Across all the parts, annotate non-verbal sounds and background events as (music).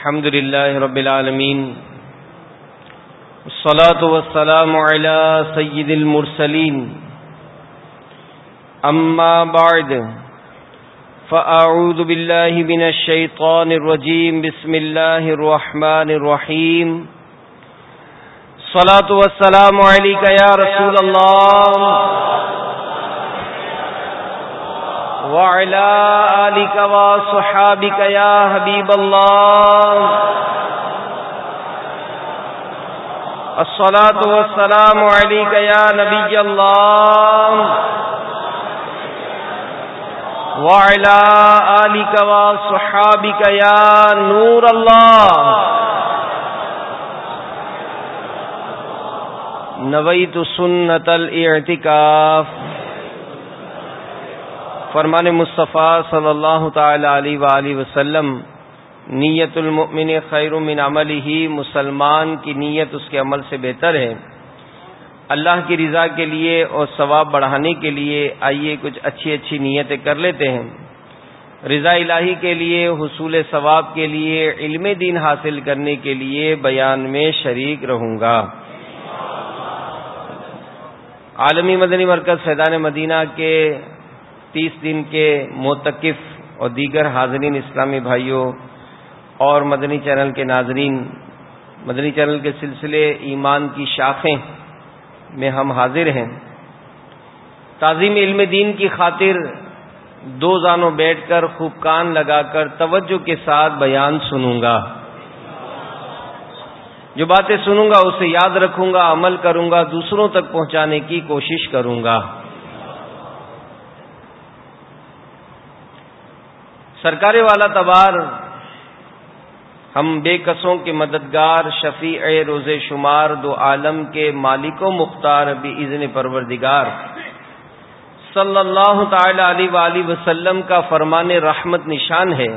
الحمد لله رب العالمين الصلاة والسلام على سيد المرسلين. أما بعد، فأعوذ بالله من الشيطان الرجيم. بسم الله الرحمن الرحيم. صلاة والسلام عليك يا رسول الله. وعلى آلك وصحابك يا حبيب الله. الصلاة والسلام عليك يا نبي الله. وعلى آلك وصحابك يا نور الله. نويت سنة الاعتكاف. فرمان مصطفیٰ صلی اللہ تعالی علیہ وآلہ وسلم، نیت المؤمن خیر من عمل ہی مسلمان کی نیت اس کے عمل سے بہتر ہے۔ اللہ کی رضا کے لیے اور ثواب بڑھانے کے لیے آئیے کچھ اچھی اچھی نیتیں کر لیتے ہیں۔ رضا الہی کے لیے، حصول ثواب کے لیے، علم دین حاصل کرنے کے لیے بیان میں شریک رہوں گا۔ عالمی مدنی مرکز فیضان مدینہ کے تیس دن کے متقف اور دیگر حاضرین اسلامی بھائیوں اور مدنی چینل کے ناظرین، مدنی چینل کے سلسلے ایمان کی شاخیں میں ہم حاضر ہیں۔ تعظیم علم دین کی خاطر دو زانوں بیٹھ کر خوب کان لگا کر توجہ کے ساتھ بیان سنوں گا۔ جو باتیں سنوں گا، اسے یاد رکھوں گا، عمل کروں گا، دوسروں تک پہنچانے کی کوشش کروں گا۔ سرکار والا تبار، ہم بے قصوں کے مددگار، شفیع روز شمار دو عالم کے مالک و مختار بھی عزن پروردگار۔ صلی اللہ تعالی علیہ وآلہ وسلم کا فرمان رحمت نشان ہے۔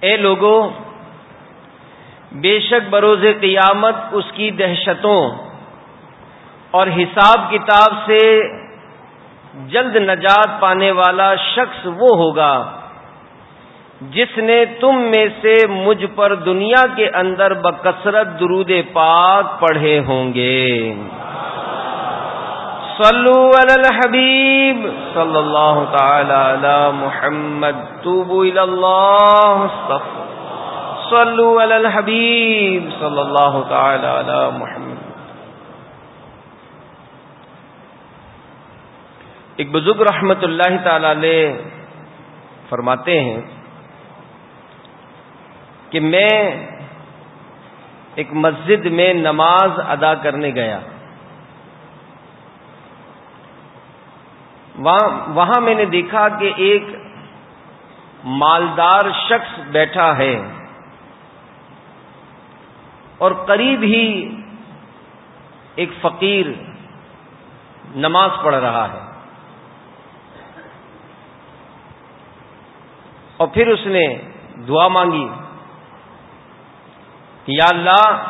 اے لوگوں بے شک بروز قیامت اس کی دہشتوں اور حساب کتاب سے جلد نجات پانے والا شخص وہ ہوگا جس نے تم میں سے مجھ پر دنیا کے اندر بکثرت درود پاک پڑھے ہوں گے۔ صلو علی الحبیب۔ صلی اللہ تعالی علی محمد۔ توبو اللہ۔ صلو علی الحبیب۔ صلی اللہ تعالی علی محمد۔ ایک بزرگ رحمت اللہ تعالی علیہ فرماتے ہیں کہ میں ایک مسجد میں نماز ادا کرنے گیا۔ وہاں میں نے دیکھا کہ ایک مالدار شخص بیٹھا ہے اور قریب ہی ایک فقیر نماز پڑھ رہا ہے۔ اور پھر اس نے دعا مانگی کہ یا اللہ،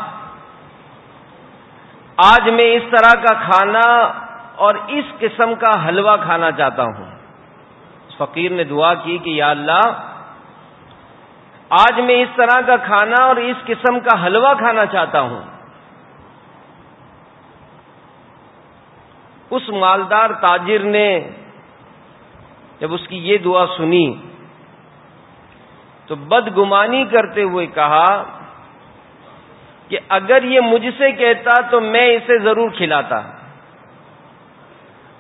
آج میں اس طرح کا کھانا اور اس قسم کا حلوہ کھانا چاہتا ہوں۔ فقیر نے دعا کی کہ یا اللہ، آج میں اس طرح کا کھانا اور اس قسم کا حلوہ کھانا چاہتا ہوں۔ اس مالدار تاجر نے جب اس کی یہ دعا سنی تو بدگمانی کرتے ہوئے کہا کہ اگر یہ مجھ سے کہتا تو میں اسے ضرور کھلاتا،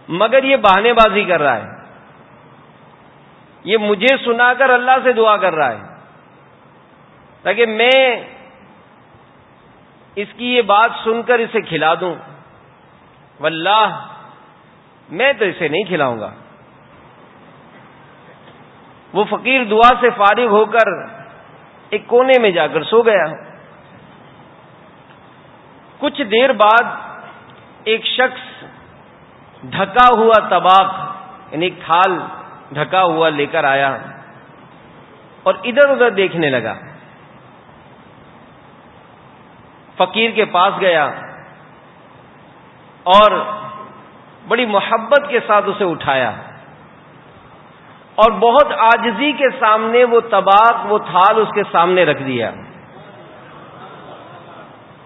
مگر یہ بہانے بازی کر رہا ہے۔ یہ مجھے سنا کر اللہ سے دعا کر رہا ہے۔ تاکہ میں اس کی یہ بات سن کر اسے کھلا دوں۔ واللہ، میں تو اسے نہیں کھلاؤں گا۔ وہ فقیر دعا سے فارغ ہو کر ایک کونے میں جا کر سو گیا۔ کچھ دیر بعد ایک شخص ڈھکا ہوا تباک یعنی ایک تھال ڈھکا ہوا لے کر آیا اور ادھر ادھر دیکھنے لگا۔ فقیر کے پاس گیا اور بڑی محبت کے ساتھ اسے اٹھایا۔ اور بہت آجزی کے سامنے وہ تباک وہ تھال اس کے سامنے رکھ دیا۔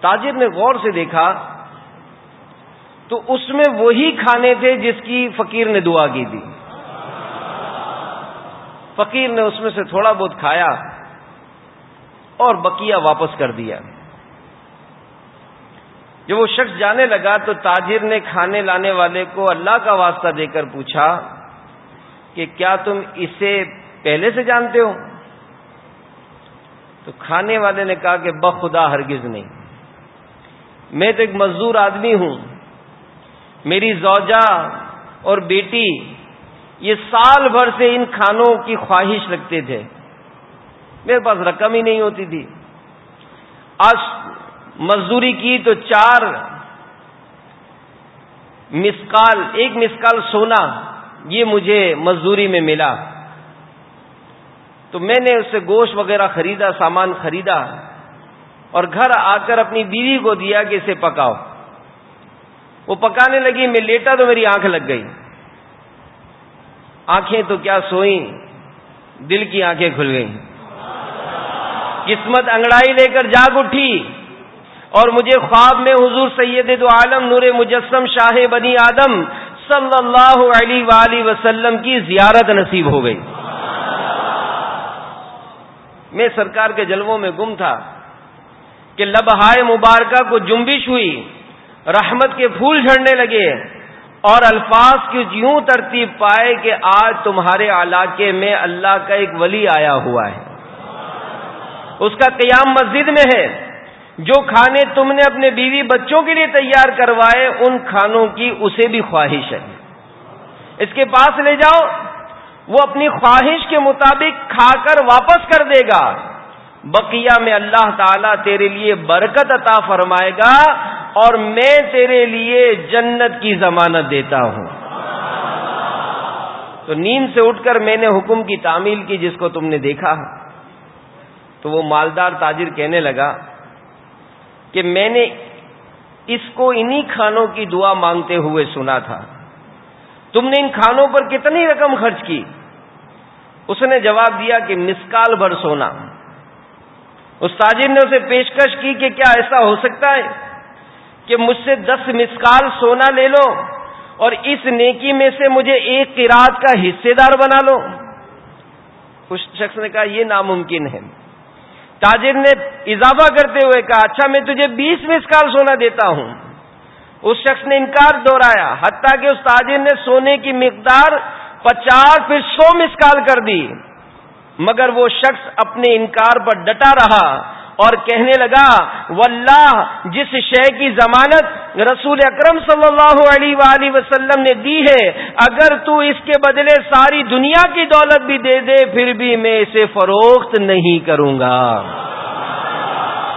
تاجر نے غور سے دیکھا تو اس میں وہی کھانے تھے جس کی فقیر نے دعا کی تھی۔ فقیر نے اس میں سے تھوڑا بہت کھایا اور بکیا واپس کر دیا۔ جب وہ شخص جانے لگا تو تاجر نے کھانے لانے والے کو اللہ کا واسطہ دے کر پوچھا کہ کیا تم اسے پہلے سے جانتے ہو؟ تو کھانے والے نے کہا کہ بخدا ہرگز نہیں۔ میں تو ایک مزدور آدمی ہوں۔ میری زوجہ اور بیٹی یہ سال بھر سے ان کھانوں کی خواہش رکھتے تھے۔ میرے پاس رقم ہی نہیں ہوتی تھی۔ آج مزدوری کی تو چار مسکال، ایک مسکال سونا۔ یہ مجھے مزدوری میں ملا۔ تو میں نے اس سے گوشت وغیرہ خریدا، سامان خریدا اور گھر آ کر اپنی بیوی کو دیا کہ اسے پکاؤ۔ وہ پکانے لگی، میں لیٹا تو میری آنکھ لگ گئی۔ آنکھیں تو کیا سوئی دل کی آنکھیں کھل گئیں۔ قسمت انگڑائی لے کر جاگ اٹھی اور مجھے خواب میں حضور سید دو عالم نور مجسم شاہ بنی آدم صلی اللہ علیہ وآلہ وسلم کی زیارت نصیب ہو گئی۔ میں سرکار کے جلووں میں گم تھا کہ لبہائے مبارکہ کو جنبش ہوئی، رحمت کے پھول جھڑنے لگے اور الفاظ کی یوں ترتیب پائے کہ آج تمہارے علاقے میں اللہ کا ایک ولی آیا ہوا ہے۔ اس کا قیام مسجد میں ہے۔ جو کھانے تم نے اپنے بیوی بچوں کے لیے تیار کروائے، ان کھانوں کی اسے بھی خواہش ہے۔ اس کے پاس لے جاؤ۔ وہ اپنی خواہش کے مطابق کھا کر واپس کر دے گا۔ بقیہ میں اللہ تعالیٰ تیرے لیے برکت عطا فرمائے گا اور میں تیرے لیے جنت کی ضمانت دیتا ہوں۔ تو نیند سے اٹھ کر میں نے حکم کی تعمیل کی جس کو تم نے دیکھا۔ تو وہ مالدار تاجر کہنے لگا کہ میں نے اس کو انہی کھانوں کی دعا مانگتے ہوئے سنا تھا۔ تم نے ان کھانوں پر کتنی رقم خرچ کی؟ اس نے جواب دیا کہ مسکال بھر سونا۔ اس تاجر جی نے اسے پیشکش کی کہ کیا ایسا ہو سکتا ہے کہ مجھ سے دس مسکال سونا لے لو اور اس نیکی میں سے مجھے ایک کراط کا حصے دار بنا لو۔ اس شخص نے کہا، یہ ناممکن ہے۔ تاجر نے اضافہ کرتے ہوئے کہا اچھا میں تجھے بیس مسکال سونا دیتا ہوں۔ اس شخص نے انکار دوہرایا حتیٰ کہ اس تاجر نے سونے کی مقدار پچاس پھر سو مسکال کر دی۔ مگر وہ شخص اپنے انکار پر ڈٹا رہا۔ اور کہنے لگا، واللہ، جس شے کی ضمانت رسول اکرم صلی اللہ علیہ وآلہ وسلم نے دی ہے، اگر تو اس کے بدلے ساری دنیا کی دولت بھی دے دے، پھر بھی میں اسے فروخت نہیں کروں گا.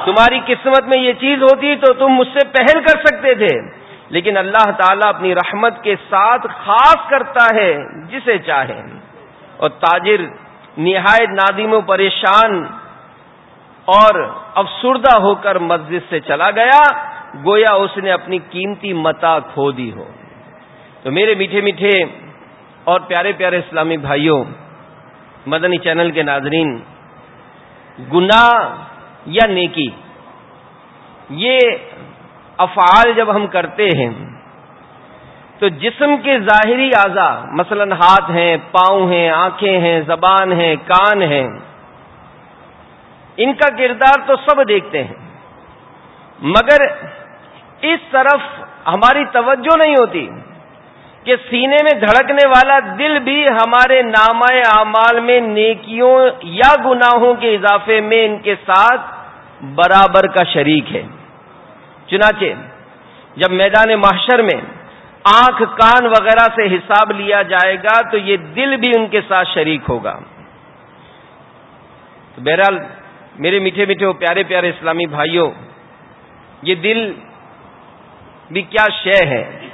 تمہاری قسمت میں یہ چیز ہوتی تو تم مجھ سے پہل کر سکتے تھے، لیکن اللہ تعالیٰ اپنی رحمت کے ساتھ خاص کرتا ہے جسے چاہے، اور تاجر نہایت نادم و پریشان اور افسردہ ہو کر مسجد سے چلا گیا، گویا اس نے اپنی قیمتی متا کھو دی ہو۔ تو میرے میٹھے میٹھے اور پیارے پیارے اسلامی بھائیوں، مدنی چینل کے ناظرین، گناہ یا نیکی، یہ افعال جب ہم کرتے ہیں، تو جسم کے ظاہری اعضا مثلا ہاتھ ہیں، پاؤں ہیں، آنکھیں ہیں، زبان ہیں، کان ہیں ان کا کردار تو سب دیکھتے ہیں مگر اس طرف ہماری توجہ نہیں ہوتی کہ سینے میں دھڑکنے والا دل بھی ہمارے نامہ اعمال میں نیکیوں یا گناہوں کے اضافے میں ان کے ساتھ برابر کا شریک ہے۔ چنانچہ جب میدان محشر میں آنکھ کان وغیرہ سے حساب لیا جائے گا تو یہ دل بھی ان کے ساتھ شریک ہوگا۔ بہرحال میرے میٹھے میٹھے پیارے پیارے اسلامی بھائیوں، یہ دل بھی کیا شے ہے؟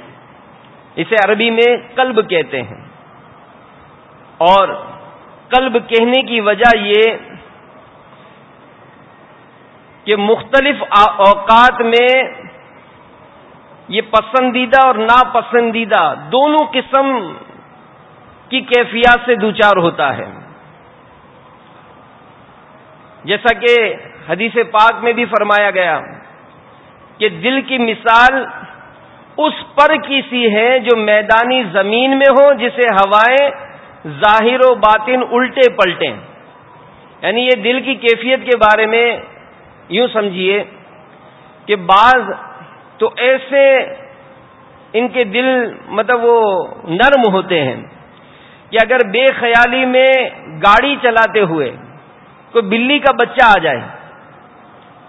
اسے عربی میں قلب کہتے ہیں۔ اور قلب کہنے کی وجہ یہ کہ مختلف اوقات میں یہ پسندیدہ اور ناپسندیدہ دونوں قسم کی کیفیات سے دوچار ہوتا ہے۔ جیسا کہ حدیث پاک میں بھی فرمایا گیا کہ دل کی مثال اس پر کی سی ہے جو میدانی زمین میں ہو جسے ہوائیں ظاہر و باطن الٹے پلٹیں۔ یعنی یہ دل کی کیفیت کے بارے میں یوں سمجھیے کہ بعض تو ایسے ان کے دل مطلب وہ نرم ہوتے ہیں کہ اگر بے خیالی میں گاڑی چلاتے ہوئے کوئی بلی کا بچہ آ جائے،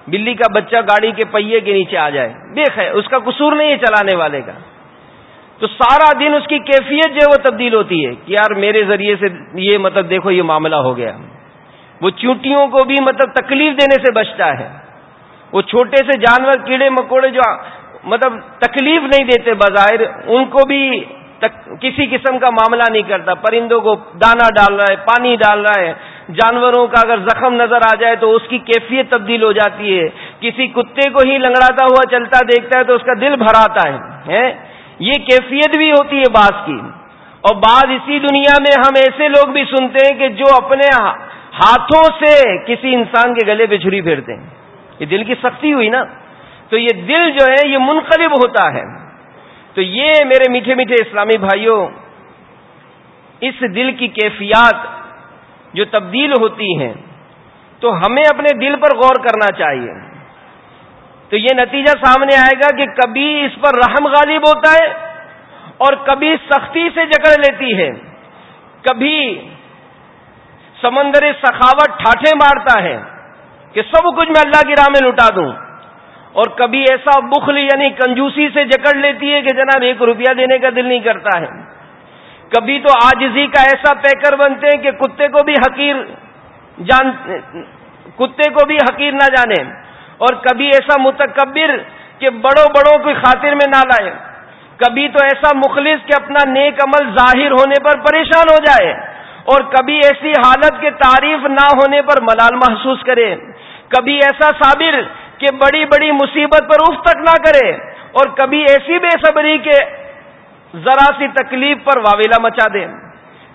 بلی کا بچہ گاڑی کے پہیے کے نیچے آ جائے، بے خیر، اس کا قصور نہیں ہے چلانے والے کا۔ تو سارا دن اس کی کیفیت جو ہے وہ تبدیل ہوتی ہے کہ یار میرے ذریعے سے یہ مطلب دیکھو یہ معاملہ ہو گیا۔ وہ چونٹیوں کو بھی مطلب تکلیف دینے سے بچتا ہے۔ وہ چھوٹے سے جانور، کیڑے، مکوڑے جو مطلب تکلیف نہیں دیتے بظاہر، ان کو بھی کسی قسم کا معاملہ نہیں کرتا۔ پرندوں کو دانا ڈال رہا ہے، پانی ڈال رہا ہے جانوروں کا اگر زخم نظر آ جائے تو اس کی کیفیت تبدیل ہو جاتی ہے۔ کسی کتے کو ہی لنگڑاتا ہوا چلتا دیکھتا ہے تو اس کا دل بھراتا ہے یہ کیفیت بھی ہوتی ہے بعض کی۔ اور بعض اسی دنیا میں ہم ایسے لوگ بھی سنتے ہیں کہ جو اپنے ہاتھوں سے کسی انسان کے گلے پہ چھری پھیرتے ہیں۔ یہ دل کی سختی ہوئی نا۔ تو یہ دل جو ہے، یہ منقلب ہوتا ہے۔ تو یہ میرے میٹھے میٹھے اسلامی بھائیوں، اس دل کی کیفیات جو تبدیل ہوتی ہیں، تو ہمیں اپنے دل پر غور کرنا چاہیے۔ تو یہ نتیجہ سامنے آئے گا کہ کبھی اس پر رحم غالب ہوتا ہے اور کبھی سختی سے جکڑ لیتی ہے۔ کبھی سمندر سخاوت ٹھاٹھے مارتا ہے کہ سب کچھ میں اللہ کی راہ میں لٹا دوں۔ اور کبھی ایسا بخل یعنی کنجوسی سے جکڑ لیتی ہے کہ جناب ایک روپیہ دینے کا دل نہیں کرتا ہے۔ کبھی تو آجزی کا ایسا پیکر بنتے ہیں کہ کتے کو بھی حقیر جان کتے کو بھی حقیر نہ جانے اور کبھی ایسا متکبر کہ بڑوں بڑوں کی خاطر میں نہ لائے۔ کبھی تو ایسا مخلص کہ اپنا نیک عمل ظاہر ہونے پر پریشان ہو جائے اور کبھی ایسی حالت کے تعریف نہ ہونے پر ملال محسوس کرے۔ کبھی ایسا صابر کہ بڑی بڑی مصیبت پر اف تک نہ کرے اور کبھی ایسی بے صبری کے ذرا سی تکلیف پر واویلا مچا دیں۔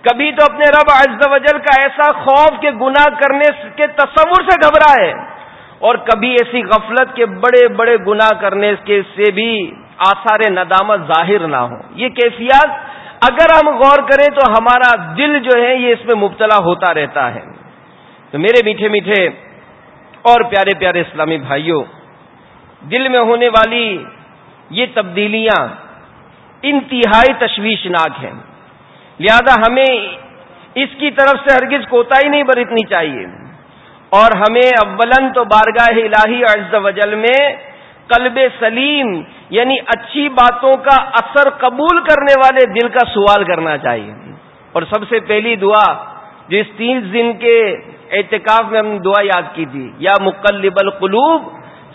کبھی تو اپنے رب عز و جل کا ایسا خوف کے گناہ کرنے کے تصور سے گھبرائے، اور کبھی ایسی غفلت کے بڑے بڑے گناہ کرنے کے سے بھی آثار ندامت ظاہر نہ ہو یہ کیفیات اگر ہم غور کریں تو ہمارا دل جو ہے یہ اس میں مبتلا ہوتا رہتا ہے۔ تو میرے میٹھے میٹھے اور پیارے پیارے اسلامی بھائیوں، دل میں ہونے والی یہ تبدیلیاں انتہائی تشویشناک ہے۔ لہذا ہمیں اس کی طرف سے ہرگز کوتا ہی نہیں برتنی چاہیے۔ اور ہمیں اولن تو بارگاہ الہی عز وجل میں قلب سلیم یعنی اچھی باتوں کا اثر قبول کرنے والے دل کا سوال کرنا چاہیے۔ اور سب سے پہلی دعا جو اس تین دن کے اعتکاف میں ہم نے دعا یاد کی تھی، یا مقلب القلوب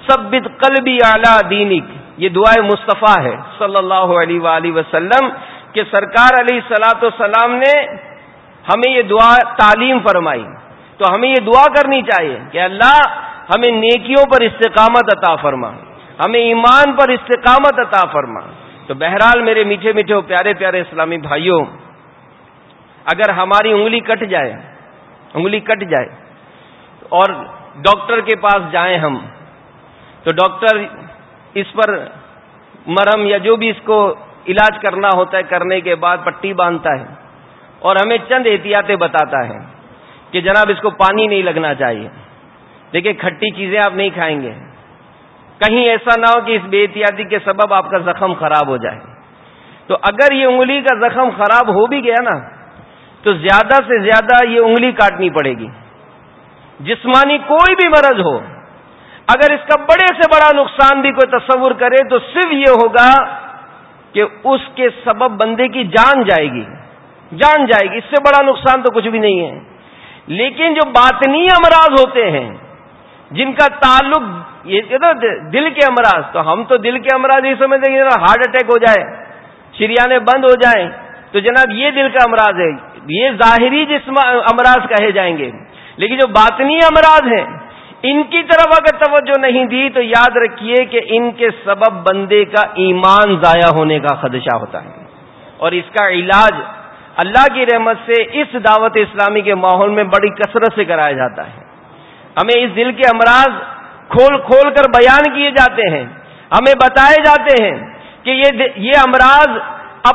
سب قلبی اعلی دینک۔ یہ دعائیں مصطفیٰ ہے، صلی اللہ علیہ وآلہ وسلم، کہ سرکار علیہ سلاۃ والسلام نے ہمیں یہ دعا تعلیم فرمائی۔ تو ہمیں یہ دعا کرنی چاہیے کہ اللہ ہمیں نیکیوں پر استقامت عطا فرما، ہمیں ایمان پر استقامت عطا فرما۔ تو بہرحال میرے میٹھے میٹھے پیارے پیارے اسلامی بھائیوں، اگر ہماری انگلی کٹ جائے، انگلی کٹ جائے اور ڈاکٹر کے پاس جائیں ہم، تو ڈاکٹر اس پر مرم یا جو بھی اس کو علاج کرنا ہوتا ہے، کرنے کے بعد پٹی باندھتا ہے اور ہمیں چند احتیاطیں بتاتا ہے کہ جناب اس کو پانی نہیں لگنا چاہیے۔ دیکھیں، کھٹی چیزیں آپ نہیں کھائیں گے۔ کہیں ایسا نہ ہو کہ اس بے احتیاطی کے سبب آپ کا زخم خراب ہو جائے۔ تو اگر یہ انگلی کا زخم خراب ہو بھی گیا نا، تو زیادہ سے زیادہ یہ انگلی کاٹنی پڑے گی۔ جسمانی کوئی بھی مرض ہو اگر اس کا بڑے سے بڑا نقصان بھی کوئی تصور کرے تو صرف یہ ہوگا کہ اس کے سبب بندے کی جان جائے گی۔ جان جائے گی۔ اس سے بڑا نقصان تو کچھ بھی نہیں ہے۔ لیکن جو باطنی امراض ہوتے ہیں، جن کا تعلق یہ دل کے امراض، تو ہم تو دل کے امراض یہ سمجھتے ہیں ہارٹ اٹیک ہو جائے شریانے بند ہو جائیں، تو جناب یہ دل کا امراض ہے۔ یہ ظاہری جسم امراض کہے جائیں گے۔ لیکن جو باطنی امراض ہیں ان کی طرف اگر توجہ نہیں دی تو یاد رکھیے کہ ان کے سبب بندے کا ایمان ضائع ہونے کا خدشہ ہوتا ہے۔ اور اس کا علاج اللہ کی رحمت سے اس دعوت اسلامی کے ماحول میں بڑی کثرت سے کرایا جاتا ہے۔ ہمیں اس دل کے امراض کھول کھول کر بیان کیے جاتے ہیں۔ ہمیں بتائے جاتے ہیں کہ یہ یہ امراض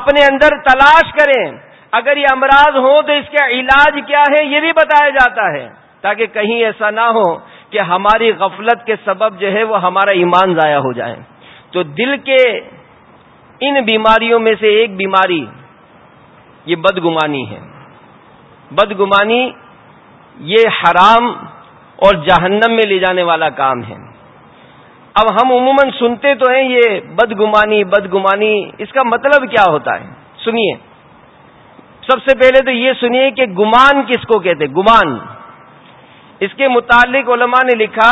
اپنے اندر تلاش کریں۔ اگر یہ امراض ہوں تو اس کا علاج کیا ہے یہ بھی بتایا جاتا ہے تاکہ کہیں ایسا نہ ہو کہ ہماری غفلت کے سبب جو ہے وہ ہمارا ایمان ضائع ہو جائے۔ تو دل کے ان بیماریوں میں سے ایک بیماری یہ بدگمانی ہے۔ بدگمانی یہ حرام اور جہنم میں لے جانے والا کام ہے۔ اب ہم عموماً سنتے تو ہیں یہ بدگمانی بدگمانی، اس کا مطلب کیا ہوتا ہے؟ سنیے۔ سب سے پہلے تو یہ سنیے کہ گمان کس کو کہتے گمان۔ اس کے متعلق علماء نے لکھا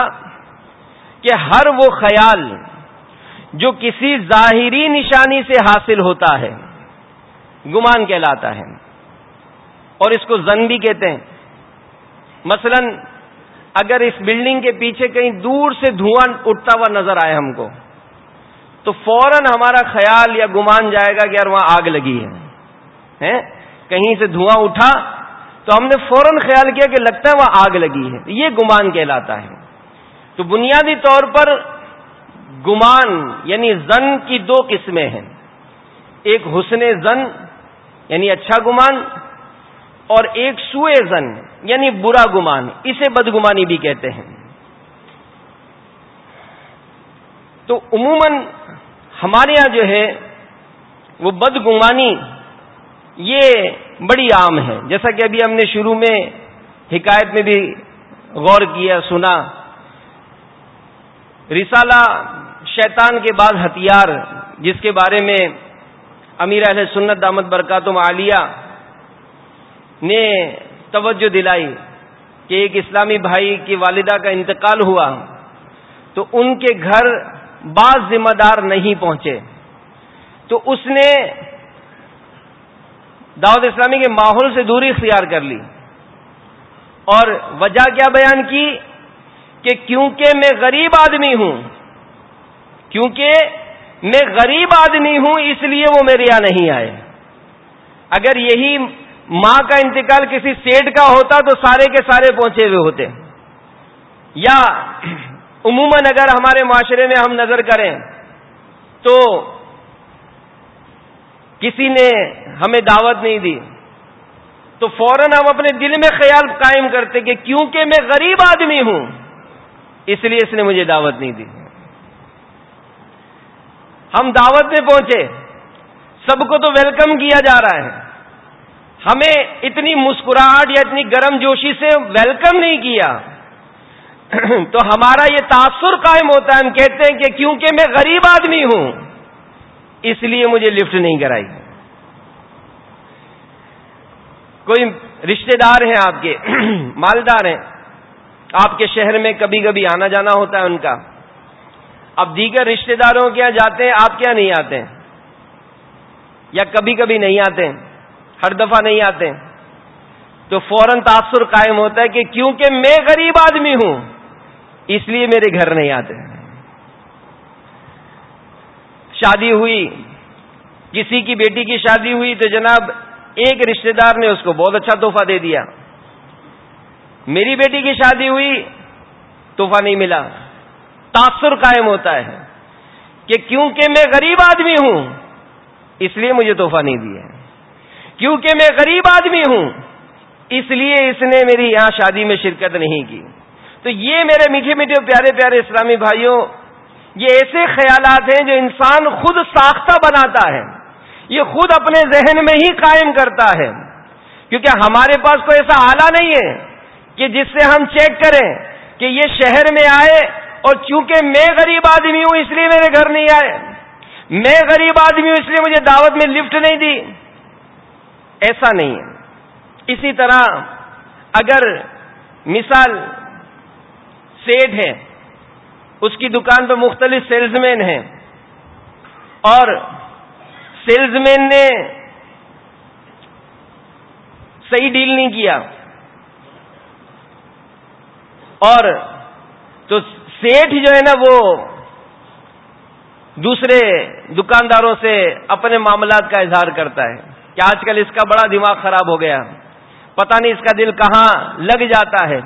کہ ہر وہ خیال جو کسی ظاہری نشانی سے حاصل ہوتا ہے، گمان کہلاتا ہے، اور اس کو زن بھی کہتے ہیں۔ مثلا اگر اس بلڈنگ کے پیچھے کہیں دور سے دھواں اٹھتا ہوا نظر آئے ہم کو، تو فوراً ہمارا خیال یا گمان جائے گا کہ یار وہاں آگ لگی ہے۔ کہیں سے دھواں اٹھا تو ہم نے فوراً خیال کیا کہ لگتا ہے وہاں آگ لگی ہے یہ گمان کہلاتا ہے۔ تو بنیادی طور پر گمان یعنی زن کی دو قسمیں ہیں۔ ایک حسن زن یعنی اچھا گمان، اور ایک سوئے زن یعنی برا گمان، اسے بدگمانی بھی کہتے ہیں۔ تو عموماً ہمارے یہاں جو ہے، وہ بدگمانی یہ بڑی عام ہے۔ جیسا کہ ابھی ہم نے شروع میں حکایت میں بھی غور کیا، سنا۔ رسالہ شیطان کے بعد ہتھیار، جس کے بارے میں امیر اہل سنت دامت برکاتم عالیہ نے توجہ دلائی کہ ایک اسلامی بھائی کی والدہ کا انتقال ہوا تو ان کے گھر بعض ذمہ دار نہیں پہنچے۔ تو اس نے دعوت اسلامی کے ماحول سے دوری اختیار کر لی اور وجہ کیا بیان کی کہ کیونکہ میں غریب آدمی ہوں، کیونکہ میں غریب آدمی ہوں، اس لیے وہ میرے یہاں نہیں آئے۔ اگر یہی ماں کا انتقال کسی سیٹ کا ہوتا تو سارے کے سارے پہنچے ہوئے ہوتے۔ یا عموماً اگر ہمارے معاشرے میں ہم نظر کریں تو کسی نے ہمیں دعوت نہیں دی، تو فوراً ہم اپنے دل میں خیال قائم کرتے کہ کیونکہ میں غریب آدمی ہوں، اس لیے اس نے مجھے دعوت نہیں دی۔ ہم دعوت میں پہنچے، سب کو تو ویلکم کیا جا رہا ہے۔ ہمیں اتنی مسکراہٹ یا اتنی گرم جوشی سے ویلکم نہیں کیا۔ (clears throat) تو ہمارا یہ تاثر قائم ہوتا ہے، ہم کہتے ہیں کہ کیونکہ میں غریب آدمی ہوں اس لیے مجھے لفٹ نہیں کرائی۔ کوئی رشتے دار ہیں آپ کے، (clears throat) مالدار ہیں۔ آپ کے شہر میں کبھی کبھی آنا جانا ہوتا ہے ان کا۔ اب دیگر رشتے داروں کے یہاں جاتے ہیں، آپ کیا نہیں آتے۔ یا کبھی کبھی نہیں آتے، ہر دفعہ نہیں آتے۔ تو فوراً تاثر قائم ہوتا ہے کہ کیونکہ میں غریب آدمی ہوں، اس لیے میرے گھر نہیں آتے۔ ہیں شادی ہوئی، کسی کی بیٹی کی شادی ہوئی تو جناب ایک رشتے دار نے اس کو بہت اچھا تحفہ دے دیا۔ میری بیٹی کی شادی ہوئی، تحفہ نہیں ملا۔ تاثر قائم ہوتا ہے کہ کیونکہ میں غریب آدمی ہوں، اس لیے مجھے تحفہ نہیں دیا کیونکہ میں غریب آدمی ہوں، اس لیے اس نے میری یہاں شادی میں شرکت نہیں کی۔ تو یہ میرے میٹھے میٹھے پیارے پیارے اسلامی بھائیوں یہ ایسے خیالات ہیں جو انسان خود ساختہ بناتا ہے۔ یہ خود اپنے ذہن میں ہی قائم کرتا ہے۔ کیونکہ ہمارے پاس کوئی ایسا آلہ نہیں ہے کہ جس سے ہم چیک کریں کہ یہ شہر میں آئے اور چونکہ میں غریب آدمی ہوں اس لیے میرے گھر نہیں آئے۔ میں غریب آدمی ہوں اس لیے مجھے دعوت میں لفٹ نہیں دی۔ ایسا نہیں ہے۔ اسی طرح اگر مثال سیٹ ہے اس کی دکان پہ مختلف سیلز مین ہیں۔ اور سیلز مین نے صحیح ڈیل نہیں کیا۔ اور تو سیٹ جو ہے نا وہ دوسرے دکانداروں سے اپنے معاملات کا اظہار کرتا ہے کہ آج کل اس کا بڑا دماغ خراب ہو گیا۔ پتہ نہیں اس کا دل کہاں لگ جاتا ہے۔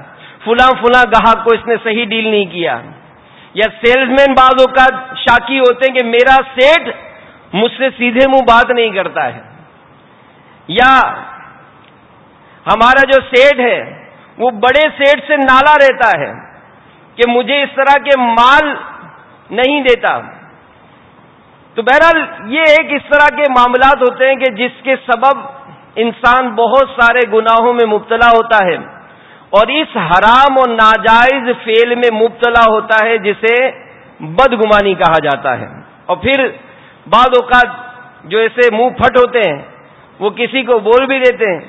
فلاں فلاں گاہک کو اس نے صحیح ڈیل نہیں کیا۔ یا سیلز مین بعضوں کا شاکی ہوتے ہیں کہ میرا سیٹ مجھ سے سیدھے منہ بات نہیں کرتا ہے۔ یا ہمارا جو سیٹ ہے، وہ بڑے سیٹ سے نالا رہتا ہے کہ مجھے اس طرح کے مال نہیں دیتا۔ تو بہرحال یہ ایک اس طرح کے معاملات ہوتے ہیں کہ جس کے سبب انسان بہت سارے گناہوں میں مبتلا ہوتا ہے۔ اور اس حرام اور ناجائز فیل میں مبتلا ہوتا ہے جسے بدگمانی کہا جاتا ہے۔ اور پھر بعض اوقات جو ایسے منہ پھٹ ہوتے ہیں، وہ کسی کو بول بھی دیتے ہیں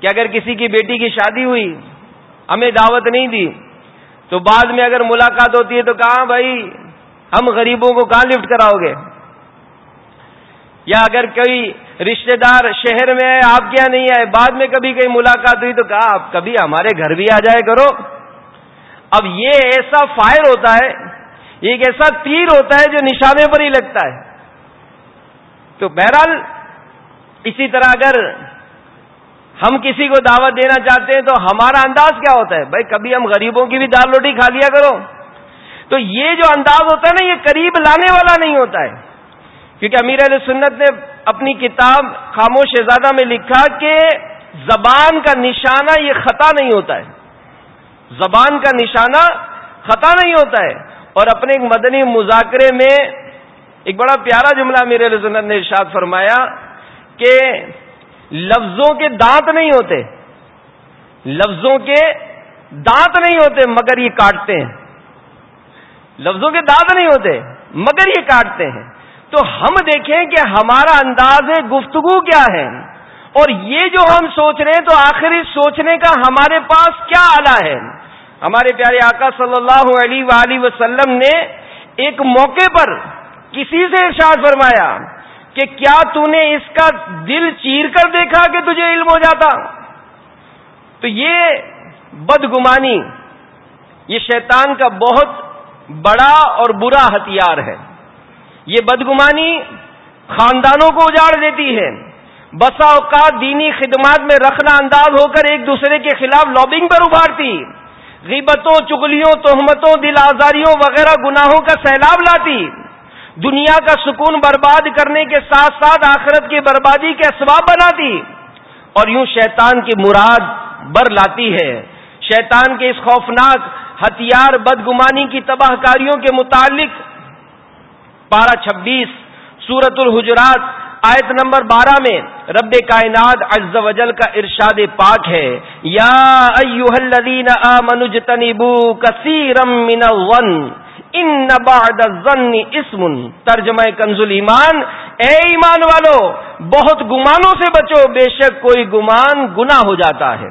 کہ اگر کسی کی بیٹی کی شادی ہوئی، ہمیں دعوت نہیں دی، تو بعد میں اگر ملاقات ہوتی ہے تو کہاں بھائی، ہم غریبوں کو کہاں لفٹ کراؤ گے؟ یا اگر کوئی رشتہ دار شہر میں آئے، آپ کیا نہیں آئے، بعد میں کبھی کہیں ملاقات ہوئی تو کہا، آپ کبھی ہمارے گھر بھی آ جائے کرو۔ اب یہ ایسا فائر ہوتا ہے یہ ایک ایسا تیر ہوتا ہے جو نشانے پر ہی لگتا ہے۔ تو بہرحال، اسی طرح اگر ہم کسی کو دعوت دینا چاہتے ہیں تو ہمارا انداز کیا ہوتا ہے؟ بھائی، کبھی ہم غریبوں کی بھی دال روٹی کھا لیا کرو۔ تو یہ جو انداز ہوتا ہے نا، یہ قریب لانے والا نہیں ہوتا ہے۔ کیونکہ امیر علیہ سنت نے اپنی کتاب خاموش شہزادہ میں لکھا کہ زبان کا نشانہ یہ خطا نہیں ہوتا ہے۔ زبان کا نشانہ خطا نہیں ہوتا ہے۔ اور اپنے ایک مدنی مذاکرے میں ایک بڑا پیارا جملہ امیر علیہ سنت نے ارشاد فرمایا کہ لفظوں کے دانت نہیں ہوتے۔ لفظوں کے دانت نہیں ہوتے مگر یہ کاٹتے ہیں۔ لفظوں کے دانت نہیں ہوتے مگر یہ کاٹتے ہیں۔ تو ہم دیکھیں کہ ہمارا انداز گفتگو کیا ہے اور یہ جو ہم سوچ رہے ہیں تو آخری سوچنے کا ہمارے پاس کیا آلہ ہے؟ ہمارے پیارے آقا صلی اللہ علیہ وآلہ وسلم نے ایک موقع پر کسی سے ارشاد فرمایا کہ کیا تو نے اس کا دل چیر کر دیکھا کہ تجھے علم ہو جاتا؟ تو یہ بدگمانی، یہ شیطان کا بہت بڑا اور برا ہتھیار ہے۔ یہ بدگمانی خاندانوں کو اجاڑ دیتی ہے۔ بسا اوقات دینی خدمات میں رکھنا انداز ہو کر ایک دوسرے کے خلاف لابنگ پر ابھارتی۔ غیبتوں، چگلیوں، تہمتوں دل آزاریوں وغیرہ گناہوں کا سیلاب لاتی۔ دنیا کا سکون برباد کرنے کے ساتھ ساتھ آخرت کی بربادی کے اسباب بناتی۔ اور یوں شیطان کی مراد بر لاتی ہے۔ شیطان کے اس خوفناک ہتھیار بدگمانی کی تباہ کاریوں کے متعلق پارہ چھبیس سورت الحجرات، آیت نمبر بارہ میں رب کائنات عز و جل کا ارشاد پاک ہے، یا ایوہ الذین آمنوا جتنبوا کثیرا من الظن، ان نباد اسمن ترجمہ کنزل ایمان اے ایمان والو، بہت گمانوں سے بچو، بے شک کوئی گمان گنا ہو جاتا ہے۔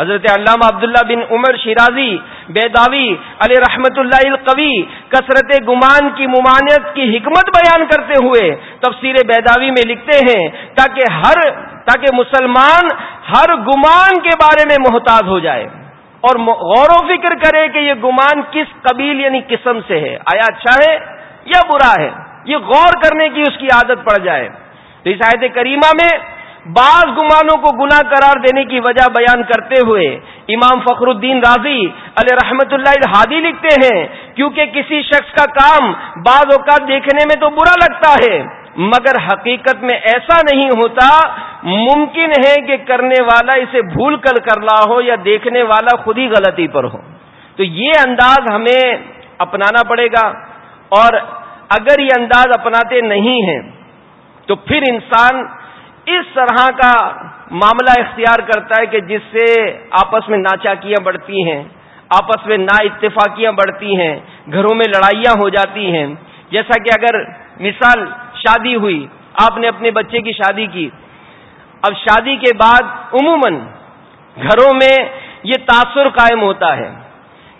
حضرت علامہ عبداللہ بن عمر شیرازی، بیداوی، علی رحمت اللہ القوی، کثرت گمان کی ممانعت کی حکمت بیان کرتے ہوئے تفسیر بیداوی میں لکھتے ہیں، تاکہ ہر، تاکہ مسلمان ہر گمان کے بارے میں محتاط ہو جائے۔ اور غور و فکر کرے کہ یہ گمان کس قبیل یعنی قسم سے ہے۔ آیا اچھا ہے یا برا ہے؟ یہ غور کرنے کی اس کی عادت پڑ جائے۔ رسایت کریمہ میں بعض گمانوں کو گناہ قرار دینے کی وجہ بیان کرتے ہوئے امام فخر الدین راضی علیہ رحمت اللہ الحادی لکھتے ہیں، کیونکہ کسی شخص کا کام بعض اوقات دیکھنے میں تو برا لگتا ہے، مگر حقیقت میں ایسا نہیں ہوتا، ممکن ہے کہ کرنے والا اسے بھول کر کر رہا ہو یا دیکھنے والا خود ہی غلطی پر ہو۔ تو یہ انداز ہمیں اپنانا پڑے گا، اور اگر یہ انداز اپناتے نہیں ہیں، تو پھر انسان اس طرح کا معاملہ اختیار کرتا ہے کہ جس سے آپس میں ناچاکیاں بڑھتی ہیں، آپس میں نا اتفاقیاں بڑھتی ہیں، گھروں میں لڑائیاں ہو جاتی ہیں۔ جیسا کہ اگر مثال شادی ہوئی، آپ نے اپنے بچے کی شادی کی۔ اب شادی کے بعد عموماً گھروں میں یہ تاثر قائم ہوتا ہے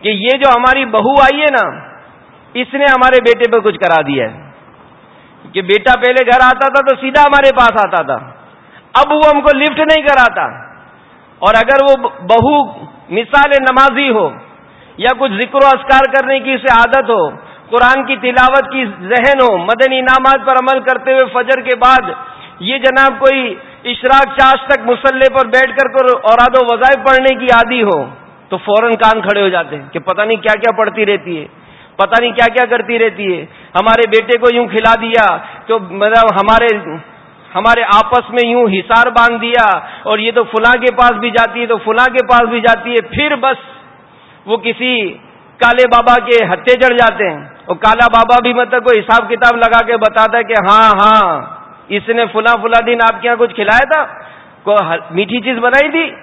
کہ یہ جو ہماری بہو آئی ہے نا، اس نے ہمارے بیٹے پہ کچھ کرا دیا ہے۔ کہ بیٹا پہلے گھر آتا تھا تو سیدھا ہمارے پاس آتا تھا۔ اب وہ ہم کو لفٹ نہیں کراتا۔ اور اگر وہ بہو مثال نمازی ہو یا کچھ ذکر و اسکار کرنے کی اسے عادت ہو، قرآن کی تلاوت کی ذہن ہو، مدنی انعامات پر عمل کرتے ہوئے فجر کے بعد یہ جناب کوئی اشراق چاش تک مسلح پر بیٹھ کر اوراد و وظائف پڑھنے کی عادی ہو تو فوراً کان کھڑے ہو جاتے ہیں کہ پتہ نہیں کیا کیا پڑھتی رہتی ہے۔ پتہ نہیں کیا کیا کرتی رہتی ہے۔ ہمارے بیٹے کو یوں کھلا دیا تو مطلب ہمارے ہمارے آپس میں یوں ہسار باندھ دیا اور یہ تو فلاں کے پاس بھی جاتی ہے، تو فلاں کے پاس بھی جاتی ہے۔ پھر بس وہ کسی کالے بابا کے ہتھے چڑھ جاتے ہیں۔ اور کالا بابا بھی مطلب کوئی حساب کتاب لگا کے بتاتا ہے کہ ہاں ہاں اس نے فلاں فلاں دن آپ کے یہاں کچھ کھلایا تھا۔ کوئی میٹھی چیز بنائی تھی۔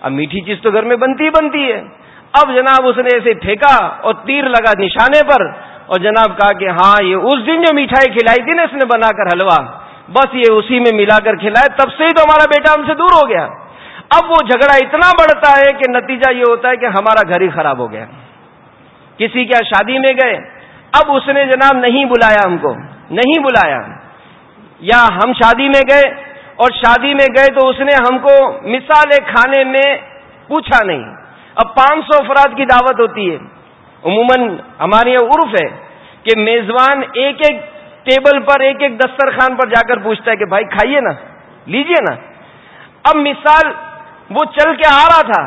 اب میٹھی چیز تو گھر میں بنتی ہی بنتی ہے۔ اب جناب اس نے ایسے پھینکا اور تیر لگا نشانے پر اور جناب کہا کہ ہاں یہ اس دن جو مٹھائی کھلائی تھی نا، اس نے بنا کر حلوا بس یہ اسی میں ملا کر کھلائے، تب سے ہی تو ہمارا بیٹا ہم سے دور ہو گیا۔ اب وہ جھگڑا اتنا بڑھتا ہے کہ نتیجہ یہ ہوتا ہے کہ ہمارا گھر ہی خراب ہو گیا۔ کسی کیا شادی میں گئے۔ اب اس نے جناب نہیں بلایا ہم کو، نہیں بلایا۔ یا ہم شادی میں گئے اور شادی میں گئے تو اس نے ہم کو مثال کھانے میں پوچھا نہیں۔ اب پانچ سو افراد کی دعوت ہوتی ہے۔ عموماً ہمارے یہاں عرف ہے کہ میزبان ایک ایک ٹیبل پر ایک ایک دسترخوان پر جا کر پوچھتا ہے کہ بھائی کھائیے نا، لیجیے نا۔ اب مثال وہ چل کے آ رہا تھا۔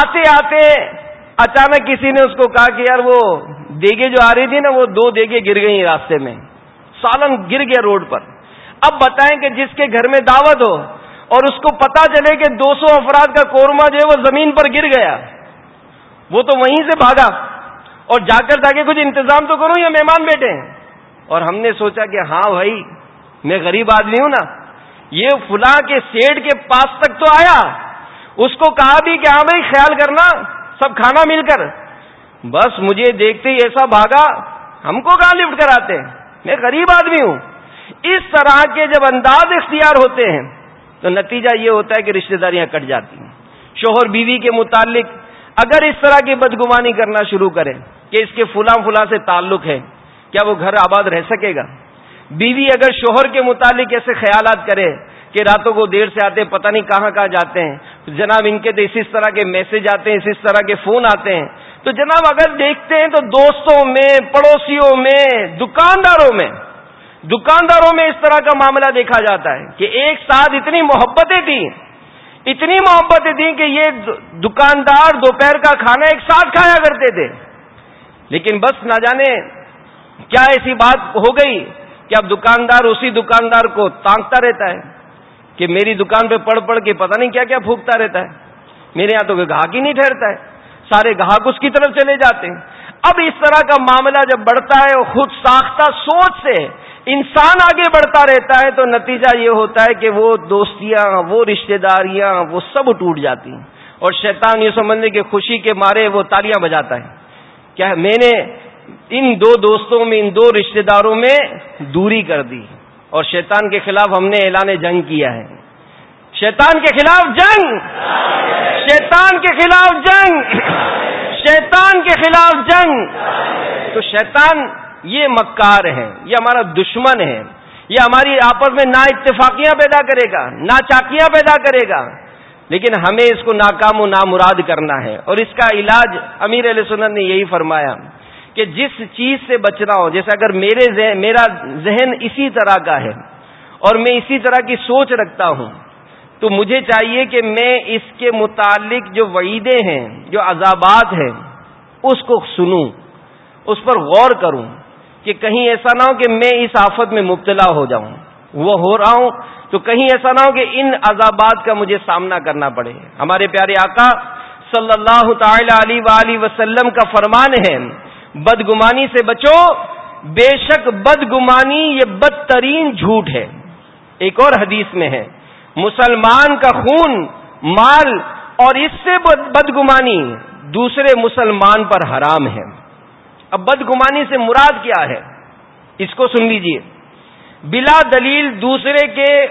آتے آتے اچانک کسی نے اس کو کہا کہ یار وہ دیگے جو آ رہی تھی نا، وہ دو دیگے گر گئی راستے میں۔ سالن گر گیا روڈ پر۔ اب بتائیں کہ جس کے گھر میں دعوت ہو اور اس کو پتا چلے کہ دو سو افراد کا کورما جو ہے وہ زمین پر گر گیا۔ وہ تو وہیں سے بھاگا۔ اور جا کر تاکہ کچھ انتظام تو کروں یا مہمان بیٹھے۔ ہیں اور ہم نے سوچا کہ ہاں بھائی، میں غریب آدمی ہوں نا۔ یہ فلاں کے سیٹ کے پاس تک تو آیا۔ اس کو کہا بھی کہ ہاں بھائی، خیال کرنا، سب کھانا مل کر۔ بس مجھے دیکھتے ہی ایسا بھاگا۔ ہم کو کہاں لفٹ کر آتے میں غریب آدمی ہوں۔ اس طرح کے جب انداز اختیار ہوتے ہیں تو نتیجہ یہ ہوتا ہے کہ رشتہ داریاں کٹ جاتی ہیں۔ شوہر بیوی کے متعلق اگر اس طرح کی بدگمانی کرنا شروع کرے کہ اس کے فلاں فلاں سے تعلق ہے، کیا وہ گھر آباد رہ سکے گا؟ بیوی اگر شوہر کے متعلق ایسے خیالات کرے کہ راتوں کو دیر سے آتے، پتہ نہیں کہاں کہاں جاتے ہیں۔ جناب ان کے تو اسی طرح کے میسج آتے ہیں اسی طرح کے فون آتے ہیں۔ تو جناب اگر دیکھتے ہیں تو دوستوں میں، پڑوسیوں میں، دکانداروں میں دکانداروں میں اس طرح کا معاملہ دیکھا جاتا ہے کہ ایک ساتھ اتنی محبتیں تھیں، اتنی محبتیں تھیں کہ یہ دکاندار دوپہر کا کھانا ایک ساتھ کھایا کرتے تھے۔ لیکن بس نہ جانے کیا ایسی بات ہو گئی کہ اب دکاندار اسی دکاندار کو تانگتا رہتا ہے کہ میری دکان پہ پڑھ پڑھ کے پتہ نہیں کیا کیا پھونکتا رہتا ہے۔ میرے یہاں تو کوئی گاہک ہی نہیں ٹھہرتا ہے۔ سارے گاہک اس کی طرف چلے جاتے ہیں۔ اب اس طرح کا معاملہ جب بڑھتا ہے اور خود ساختہ سوچ سے انسان آگے بڑھتا رہتا ہے تو نتیجہ یہ ہوتا ہے کہ وہ دوستیاں، وہ رشتہ داریاں، وہ سب ٹوٹ جاتی ہیں۔ اور شیطان یہ سمجھنے کے خوشی کے مارے وہ تالیاں بجاتا ہے۔ کیا میں نے ان دو دوستوں میں، ان دو رشتہ داروں میں دوری کر دی؟ اور شیطان کے خلاف ہم نے اعلان جنگ کیا ہے۔ شیطان کے خلاف جنگ! شیطان کے خلاف جنگ! شیطان کے خلاف جنگ! تو شیطان یہ مکار ہے یہ ہمارا دشمن ہے یہ ہماری آپس میں نا اتفاقیاں پیدا کرے گا، نا چاکیاں پیدا کرے گا۔ لیکن ہمیں اس کو ناکام و نامراد کرنا ہے۔ اور اس کا علاج امیر علیہ سنت نے یہی فرمایا کہ جس چیز سے بچنا ہو، جیسے اگر میرے ذہن میرا ذہن اسی طرح کا ہے اور میں اسی طرح کی سوچ رکھتا ہوں، تو مجھے چاہیے کہ میں اس کے متعلق جو وعیدے ہیں، جو عذابات ہیں، اس کو سنوں، اس پر غور کروں۔ کہ کہیں ایسا نہ ہو کہ میں اس آفت میں مبتلا ہو جاؤں۔ وہ ہو رہا ہوں تو کہیں ایسا نہ ہو کہ ان عذابات کا مجھے سامنا کرنا پڑے۔ ہمارے پیارے آقا صلی اللہ تعالی علیہ وسلم کا فرمان ہے، بدگمانی سے بچو، بے شک بدگمانی یہ بدترین جھوٹ ہے۔ ایک اور حدیث میں ہے، مسلمان کا خون، مال اور اس سے بدگمانی دوسرے مسلمان پر حرام ہے۔ اب بدگمانی سے مراد کیا ہے؟ اس کو سن لیجیے۔ بلا دلیل دوسرے کے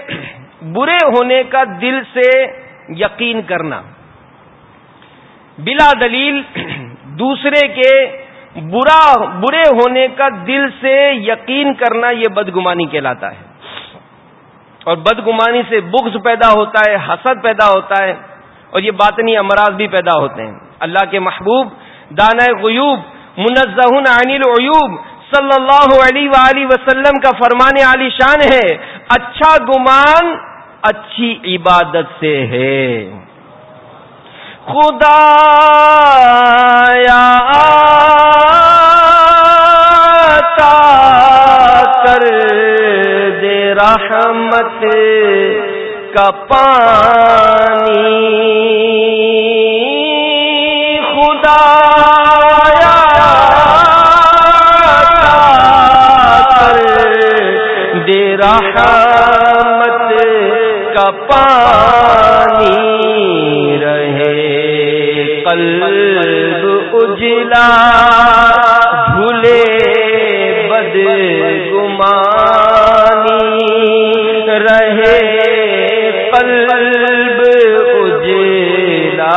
برے ہونے کا دل سے یقین کرنا۔ بلا دلیل دوسرے کے برا، برے ہونے کا دل سے یقین کرنا یہ بدگمانی کہلاتا ہے۔ اور بدگمانی سے بغض پیدا ہوتا ہے، حسد پیدا ہوتا ہے اور یہ باطنی امراض بھی پیدا ہوتے ہیں۔ اللہ کے محبوب دانا غیوب منزہ عن العیوب، صلی اللہ علیہ وآلہ وسلم کا فرمان علی شان ہے۔ اچھا گمان اچھی عبادت سے ہے۔ خدا یا کر دے رحمت کا پانی۔ رحمت کا پانی رہے، قلب اجلا بھولے بد گمانی رہے، قلب اجلا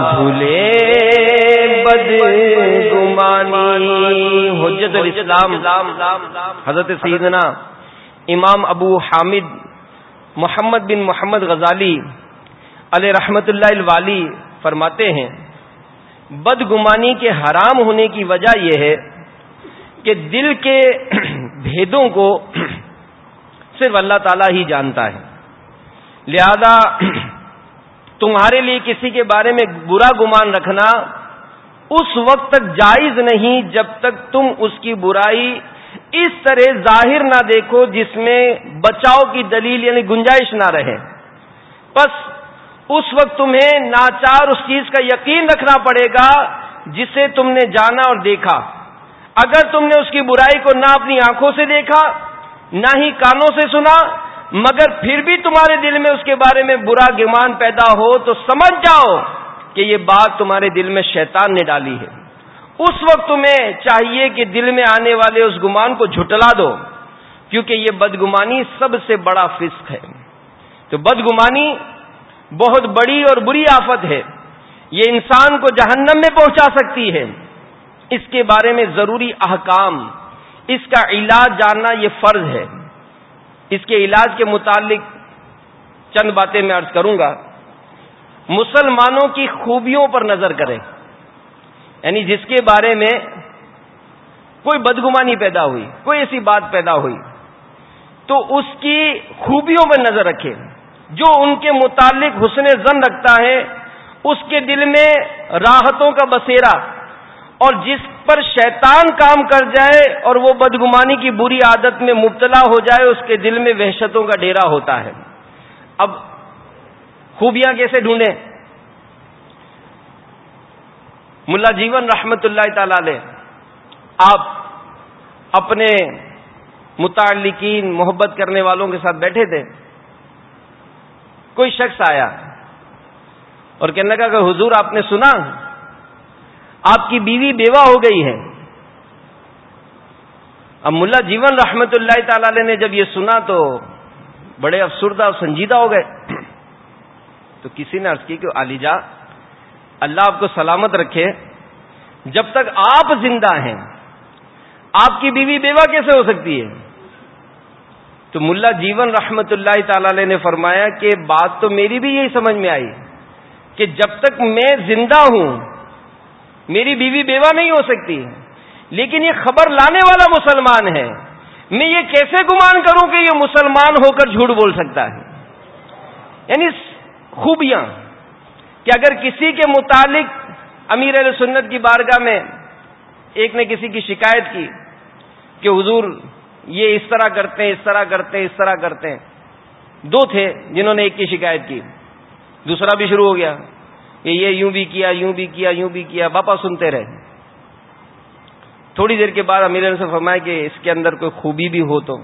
بھولے بد گمانی حجت الاسلام، حضرت سیدنا امام ابو حامد محمد بن محمد غزالی علیہ رحمت اللہ الوالی فرماتے ہیں، بدگمانی کے حرام ہونے کی وجہ یہ ہے کہ دل کے (clears throat) بھیدوں کو (clears throat) صرف اللہ تعالی ہی جانتا ہے۔ لہذا (clears throat) تمہارے لیے کسی کے بارے میں برا گمان رکھنا اس وقت تک جائز نہیں جب تک تم اس کی برائی اس طرح ظاہر نہ دیکھو جس میں بچاؤ کی دلیل یعنی گنجائش نہ رہے۔ بس اس وقت تمہیں ناچار اس چیز کا یقین رکھنا پڑے گا جسے تم نے جانا اور دیکھا۔ اگر تم نے اس کی برائی کو نہ اپنی آنکھوں سے دیکھا، نہ ہی کانوں سے سنا، مگر پھر بھی تمہارے دل میں اس کے بارے میں برا گمان پیدا ہو تو سمجھ جاؤ کہ یہ بات تمہارے دل میں شیطان نے ڈالی ہے۔ اس وقت تمہیں چاہیے کہ دل میں آنے والے اس گمان کو جھٹلا دو، کیونکہ یہ بدگمانی سب سے بڑا فسق ہے۔ تو بدگمانی بہت بڑی اور بری آفت ہے۔ یہ انسان کو جہنم میں پہنچا سکتی ہے۔ اس کے بارے میں ضروری احکام، اس کا علاج جاننا یہ فرض ہے۔ اس کے علاج کے متعلق چند باتیں میں ارض کروں گا۔ مسلمانوں کی خوبیوں پر نظر کریں۔ یعنی جس کے بارے میں کوئی بدگمانی پیدا ہوئی، کوئی ایسی بات پیدا ہوئی، تو اس کی خوبیوں میں نظر رکھے۔ جو ان کے متعلق حسن زن رکھتا ہے، اس کے دل میں راحتوں کا بسیرا اور جس پر شیطان کام کر جائے اور وہ بدگمانی کی بری عادت میں مبتلا ہو جائے، اس کے دل میں وحشتوں کا ڈیرا ہوتا ہے۔ اب خوبیاں کیسے ڈھونڈیں؟ ملا جیون رحمت اللہ تعالی علیہ، آپ اپنے متعلقین، محبت کرنے والوں کے ساتھ بیٹھے تھے۔ کوئی شخص آیا اور کہنے لگا کہ حضور آپ نے سنا، آپ کی بیوی بیوہ ہو گئی ہے۔ اب ملا جیون رحمت اللہ تعالی علیہ نے جب یہ سنا تو بڑے افسردہ اور سنجیدہ ہو گئے۔ تو کسی نے عرض کی کہ علی جا اللہ آپ کو سلامت رکھے۔ جب تک آپ زندہ ہیں، آپ کی بیوی بیوہ کیسے ہو سکتی ہے؟ تو ملا جیون رحمت اللہ تعالی علیہ نے فرمایا کہ بات تو میری بھی یہی سمجھ میں آئی کہ جب تک میں زندہ ہوں، میری بیوی بیوہ نہیں ہو سکتی۔ لیکن یہ خبر لانے والا مسلمان ہے۔ میں یہ کیسے گمان کروں کہ یہ مسلمان ہو کر جھوٹ بول سکتا ہے؟ یعنی خوبیاں۔ کہ اگر کسی کے متعلق امیر علیہ سنت کی بارگاہ میں ایک نے کسی کی شکایت کی کہ حضور یہ اس طرح کرتے ہیں، اس طرح کرتے ہیں، اس طرح کرتے ہیں، دو تھے جنہوں نے ایک کی شکایت کی۔ دوسرا بھی شروع ہو گیا کہ یہ یوں بھی کیا، یوں بھی کیا، یوں بھی کیا باپا سنتے رہے۔ تھوڑی دیر کے بعد امیر سے فرمایا کہ اس کے اندر کوئی خوبی بھی ہو تو۔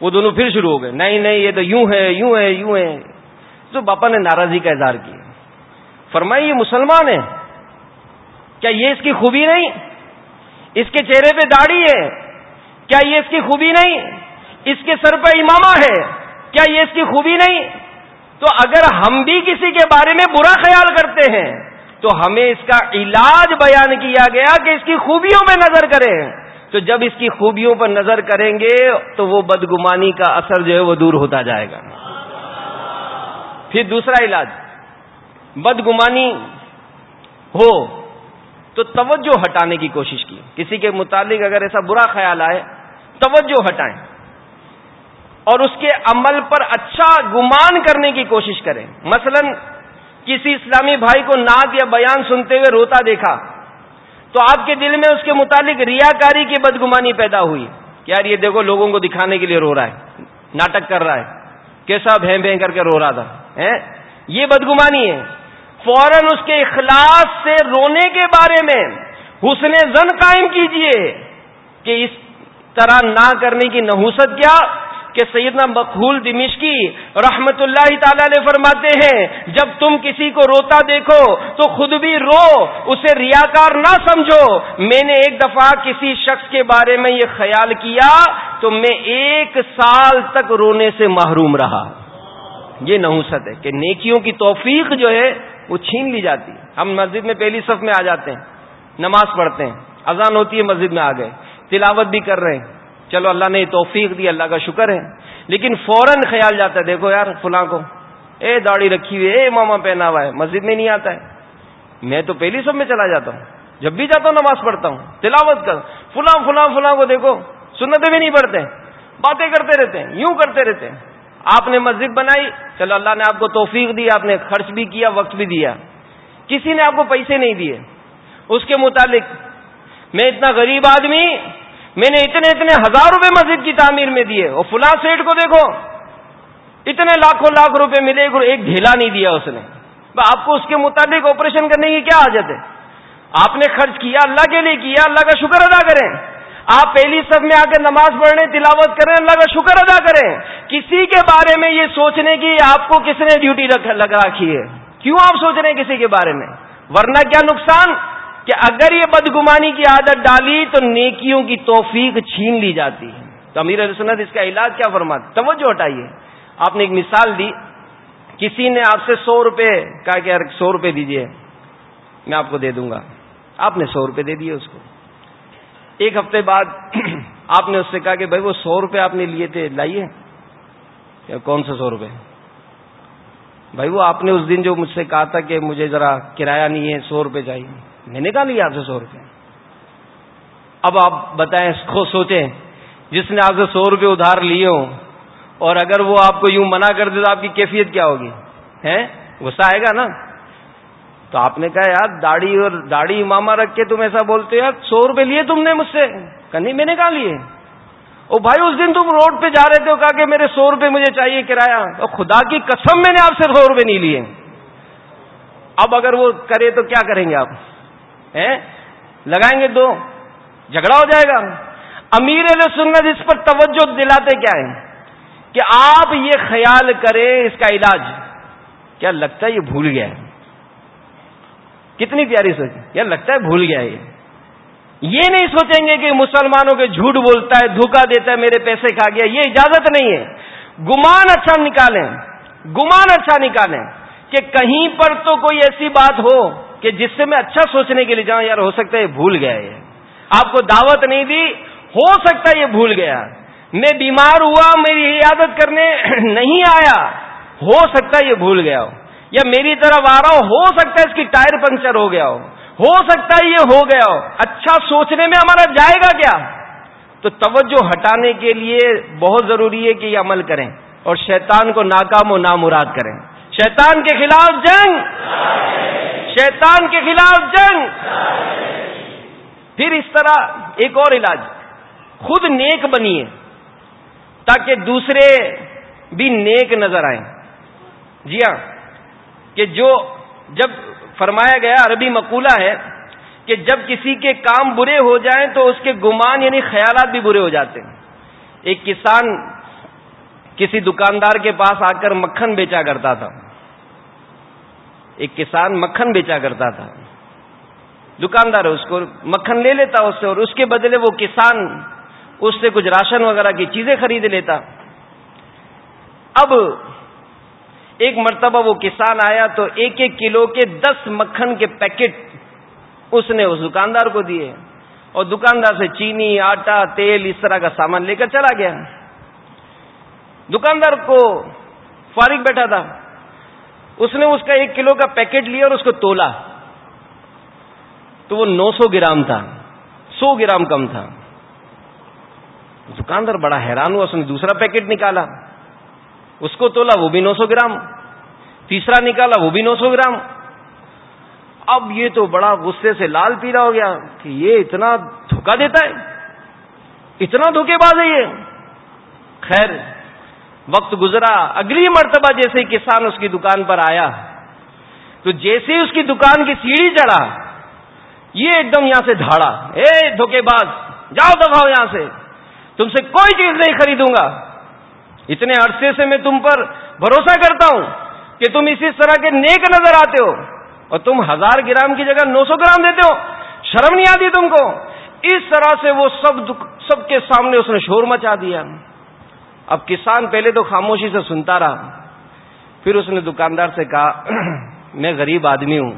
وہ دونوں پھر شروع ہو گئے۔ نہیں نہیں، یہ تو یوں ہے یوں ہے یوں ہے۔ تو باپا نے ناراضی کا اظہار کیا۔ فرمائی یہ مسلمان ہے کیا یہ اس کی خوبی نہیں؟ اس کے چہرے پہ داڑھی ہے۔ کیا یہ اس کی خوبی نہیں؟ اس کے سر پہ امامہ ہے۔ کیا یہ اس کی خوبی نہیں؟ تو اگر ہم بھی کسی کے بارے میں برا خیال کرتے ہیں، تو ہمیں اس کا علاج بیان کیا گیا کہ اس کی خوبیوں میں نظر کریں۔ تو جب اس کی خوبیوں پر نظر کریں گے، تو وہ بدگمانی کا اثر جو ہے وہ دور ہوتا جائے گا۔ پھر دوسرا علاج، بدگمانی ہو تو توجہ ہٹانے کی کوشش کی۔ کسی کے متعلق اگر ایسا برا خیال آئے، توجہ ہٹائیں۔ اور اس کے عمل پر اچھا گمان کرنے کی کوشش کریں۔ مثلا کسی اسلامی بھائی کو نعت یا بیان سنتے ہوئے روتا دیکھا، تو آپ کے دل میں اس کے متعلق ریاکاری کی بدگمانی پیدا ہوئی کہ یار یہ دیکھو لوگوں کو دکھانے کے لیے رو رہا ہے، ناٹک کر رہا ہے، کیسا بھیں بھیں کر کے رو رہا تھا۔ یہ بدگمانی ہے۔ فوراً اس کے اخلاص سے رونے کے بارے میں حسن زن قائم کیجیے کہ اس طرح نہ کرنے کی نحوست کیا کہ سیدنا مقبول دمشقی رحمت اللہ تعالی علیہ فرماتے ہیں، جب تم کسی کو روتا دیکھو تو خود بھی رو، اسے ریاکار نہ سمجھو۔ میں نے ایک دفعہ کسی شخص کے بارے میں یہ خیال کیا تو میں ایک سال تک رونے سے محروم رہا۔ یہ نحوست ہے کہ نیکیوں کی توفیق جو ہے وہ چھین لی جاتی ہم مسجد میں پہلی صف میں آ جاتے ہیں، نماز پڑھتے ہیں، اذان ہوتی ہے، مسجد میں آ گئے، تلاوت بھی کر رہے ہیں۔ چلو اللہ نے توفیق دی، اللہ کا شکر ہے۔ لیکن فوراً خیال جاتا ہے، دیکھو یار فلاں کو، اے داڑھی رکھی ہوئی اے ماما پہنا ہوا ہے، مسجد میں نہیں آتا ہے۔ میں تو پہلی سب میں چلا جاتا ہوں، جب بھی جاتا ہوں نماز پڑھتا ہوں، تلاوت کر، فلاں فلاں فلاں کو دیکھو سنتے بھی نہیں پڑھتے، باتیں کرتے رہتے ہیں، یوں کرتے رہتے ہیں۔ آپ نے مسجد بنائی، چلو اللہ نے آپ کو توفیق دی، آپ نے خرچ بھی کیا، وقت بھی دیا۔ کسی نے آپ کو پیسے نہیں دیے۔ اس کے متعلق، میں اتنا غریب آدمی، میں نے اتنے اتنے ہزار روپے مسجد کی تعمیر میں دیے۔ اور فلاں سیٹ کو دیکھو، اتنے لاکھوں لاکھ روپے ملے، ایک ڈھیلا نہیں دیا اس نے۔ آپ کو اس کے مطابق آپریشن کرنے کی کیا حاجت ہے؟ آپ نے خرچ کیا، اللہ کے لیے کیا، اللہ کا شکر ادا کریں۔ آپ پہلی سب میں آ کے نماز پڑھنے، تلاوت کریں، اللہ کا شکر ادا کریں۔ کسی کے بارے میں یہ سوچنے کی آپ کو کس نے ڈیوٹی لگا رکھی ہے؟ کیوں آپ سوچ رہے ہیں کسی کے بارے میں؟ ورنہ کیا نقصان؟ کہ اگر یہ بدگمانی کی عادت ڈالی تو نیکیوں کی توفیق چھین لی جاتی۔ ہے تو امیر سنت اس کا علاج کیا فرماتے؟ توجہ ہٹائیے۔ آپ نے ایک مثال دی۔ کسی نے آپ سے سو روپے، کہا کہ یار سو روپے دیجیے میں آپ کو دے دوں گا۔ آپ نے سو روپے دے دیے اس کو۔ ایک ہفتے بعد (clears throat) آپ نے اس سے کہا کہ بھائی وہ سو روپے آپ نے لیے تھے، لائیے۔ کون سا سو روپے؟ بھائی وہ آپ نے اس دن جو مجھ سے کہا تھا کہ مجھے ذرا کرایہ نہیں ہے، سو روپے چاہیے۔ میں نے کہا لیا آپ سے سو روپے۔ اب آپ بتائیں سوچیں۔ جس نے آپ سے سو روپے ادھار لیے ہوں اور اگر وہ آپ کو یوں منع کر دے تو آپ کی کیفیت کیا ہوگی؟ ہے غصہ آئے گا نا؟ تو آپ نے کہا، یار، داڑھی اور داڑھی ماما رکھ کے تم ایسا بولتے یار، سو روپے لیے تم نے مجھ سے. نہیں میں نے کہا لیے? او بھائی، اس دن تم روڈ پہ جا رہے تھے کہا کہ میرے سو روپے مجھے چاہیے کرایہ. اور خدا کی قسم، میں نے آپ سے سو روپے نہیں لیے. اب اگر وہ کرے تو کیا کریں گے آپ؟ لگائیں گے دو. جھگڑا ہو جائے گا. امیر علیہ سنت اس پر توجہ دلاتے کیا ہے کہ آپ یہ خیال کریں اس کا علاج. کیا لگتا ہے یہ بھول گیا ہے؟ کتنی پیاری سوچ یا لگتا ہے بھول گیا یہ۔ یہ نہیں سوچیں گے کہ مسلمانوں کے جھوٹ بولتا ہے دھوکا دیتا ہے، میرے پیسے کھا گیا۔ یہ اجازت نہیں ہے۔ گمان اچھا نکالیں۔ گمان اچھا نکالیں کہ کہیں پر تو کوئی ایسی بات ہو کہ جس سے میں اچھا سوچنے کے لیے جاؤں۔ یار ہو سکتا ہے یہ بھول گیا یہ آپ کو دعوت نہیں دی، ہو سکتا ہے یہ بھول گیا۔ میں بیمار ہوا، میری عیادت کرنے نہیں آیا۔ ہو سکتا ہے یہ بھول گیا ہو۔ یا میری طرف آ رہا ہو ہو سکتا ہے اس کی ٹائر پنکچر ہو گیا ہو ہو سکتا ہے یہ ہو گیا ہو۔ اچھا سوچنے میں ہمارا جائے گا کیا؟ تو توجہ ہٹانے کے لیے بہت ضروری ہے کہ یہ عمل کریں اور شیطان کو ناکام و نامراد کریں۔ شیطان کے خلاف جنگ۔ شیطان کے خلاف جنگ۔ پھر اس طرح ایک اور علاج۔ خود نیک بنیے تاکہ دوسرے بھی نیک نظر آئیں۔ جی ہاں۔ کہ جو جب فرمایا گیا عربی مقولہ ہے کہ جب کسی کے کام برے ہو جائیں تو اس کے گمان یعنی خیالات بھی برے ہو جاتے ہیں۔ ایک کسان کسی دکاندار کے پاس آ کر مکھن بیچا کرتا تھا۔ ایک کسان مکھن بیچا کرتا تھا۔ دکاندار اس کو مکھن لے لیتا اس سے اور اس کے بدلے وہ کسان اس سے کچھ راشن وغیرہ کی چیزیں خرید لیتا۔ اب ایک مرتبہ وہ کسان آیا تو ایک ایک کلو کے دس مکھن کے پیکٹ اس نے اس دکاندار کو دیے اور دکاندار سے چینی، آٹا، تیل اس طرح کا سامان لے کر چلا گیا۔ دکاندار کو فارغ بیٹھا تھا۔ اس نے اس کا ایک کلو کا پیکٹ لیا اور اس کو تولا۔ تو وہ نو سو گرام تھا، سو گرام کم تھا۔ دکاندار بڑا حیران ہوا، اس نے دوسرا پیکٹ نکالا۔ اس کو تولا وہ بھی نو سو گرام، تیسرا نکالا وہ بھی نو سو گرام۔ اب یہ تو بڑا غصے سے لال پیلا ہو گیا کہ یہ اتنا دھوکا دیتا ہے۔ اتنا دھوکے باز ہے یہ۔ خیر، وقت گزرا، اگلی مرتبہ جیسے کسان اس کی دکان پر آیا، تو جیسے اس کی دکان کی سیڑھی چڑھا، یہ ایک دم یہاں سے دھاڑا، اے دھوکے باز، جاؤ دباؤ یہاں سے، تم سے کوئی چیز نہیں خریدوں گا۔ اتنے عرصے سے میں تم پر بھروسہ کرتا ہوں کہ تم اسی طرح کے نیک نظر آتے ہو اور تم ہزار گرام کی جگہ نو سو گرام دیتے ہو۔ شرم نہیں آتی تم کو؟ اس طرح سے وہ سب سب کے سامنے اس نے شور مچا دیا۔ اب کسان پہلے تو خاموشی سے سنتا رہا۔ پھر اس نے دکاندار سے کہا، (clears throat) میں غریب آدمی ہوں